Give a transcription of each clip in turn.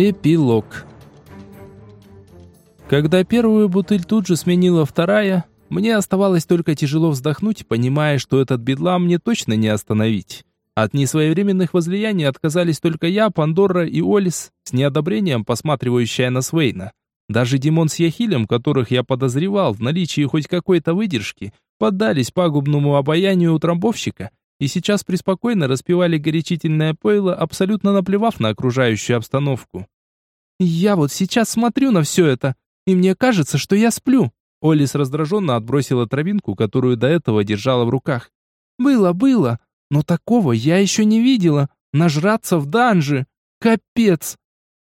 Эпилог. Когда первую бутыль тут же сменила вторая, мне оставалось только тяжело вздохнуть, понимая, что этот бедлам мне точно не остановить. От несвоевременных возлияний отказались только я, Пандора и Олис, с неодобрением посматривающая на Свейна. Даже Димон с Яхилем, которых я подозревал в наличии хоть какой-то выдержки, поддались пагубному обаянию утрамбовщика и сейчас преспокойно распивали горячительное пойло, абсолютно наплевав на окружающую обстановку. «Я вот сейчас смотрю на все это, и мне кажется, что я сплю», Олис раздраженно отбросила травинку, которую до этого держала в руках. «Было, было, но такого я еще не видела. Нажраться в данже. Капец.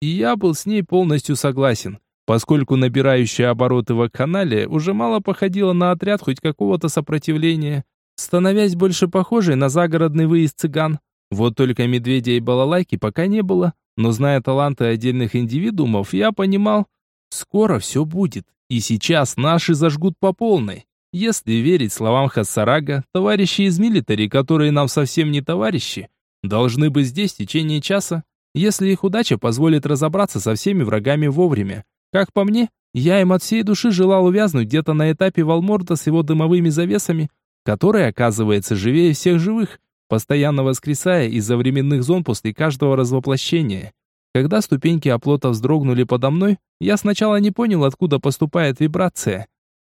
И я был с ней полностью согласен, поскольку набирающая обороты в канале уже мало походила на отряд хоть какого-то сопротивления, становясь больше похожей на загородный выезд цыган. Вот только медведя и балалайки пока не было, но зная таланты отдельных индивидуумов, я понимал, скоро все будет, и сейчас наши зажгут по полной. Если верить словам Хассарага, товарищи из милитари, которые нам совсем не товарищи, должны быть здесь в течение часа, если их удача позволит разобраться со всеми врагами вовремя. Как по мне, я им от всей души желал увязнуть где-то на этапе Валморда с его дымовыми завесами, который оказывается живее всех живых, постоянно воскресая из-за временных зон после каждого развоплощения. Когда ступеньки оплота вздрогнули подо мной, я сначала не понял, откуда поступает вибрация.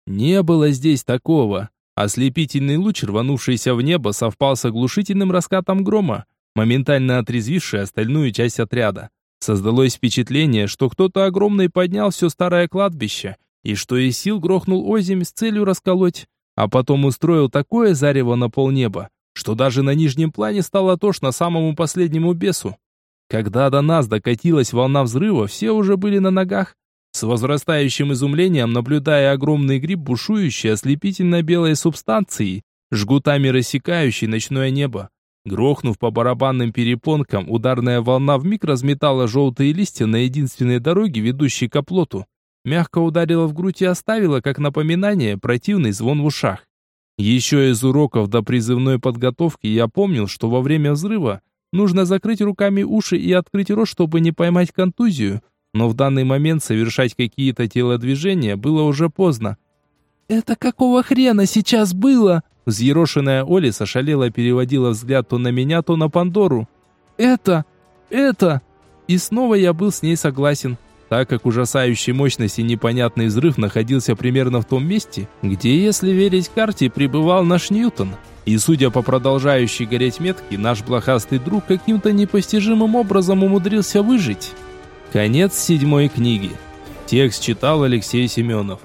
Не было здесь такого. Ослепительный луч, рванувшийся в небо, совпал с оглушительным раскатом грома, моментально отрезвивший остальную часть отряда. Создалось впечатление, что кто-то огромный поднял все старое кладбище, и что из сил грохнул озимь с целью расколоть, а потом устроил такое зарево на полнеба, что даже на нижнем плане стало тошно самому последнему бесу. Когда до нас докатилась волна взрыва, все уже были на ногах, с возрастающим изумлением наблюдая огромный гриб, бушующий ослепительно-белой субстанцией, жгутами рассекающий ночное небо. Грохнув по барабанным перепонкам, ударная волна вмиг разметала желтые листья на единственной дороге, ведущей к оплоту. Мягко ударила в грудь и оставила, как напоминание, противный звон в ушах. Еще из уроков до призывной подготовки я помнил, что во время взрыва нужно закрыть руками уши и открыть рот, чтобы не поймать контузию, но в данный момент совершать какие-то телодвижения было уже поздно. «Это какого хрена сейчас было?» Взъерошенная Оли сошалела переводила взгляд то на меня, то на Пандору. «Это... это...» И снова я был с ней согласен, так как ужасающей мощности непонятный взрыв находился примерно в том месте, где, если верить карте, пребывал наш Ньютон. И судя по продолжающей гореть метке, наш блохастый друг каким-то непостижимым образом умудрился выжить. Конец седьмой книги. Текст читал Алексей Семенов.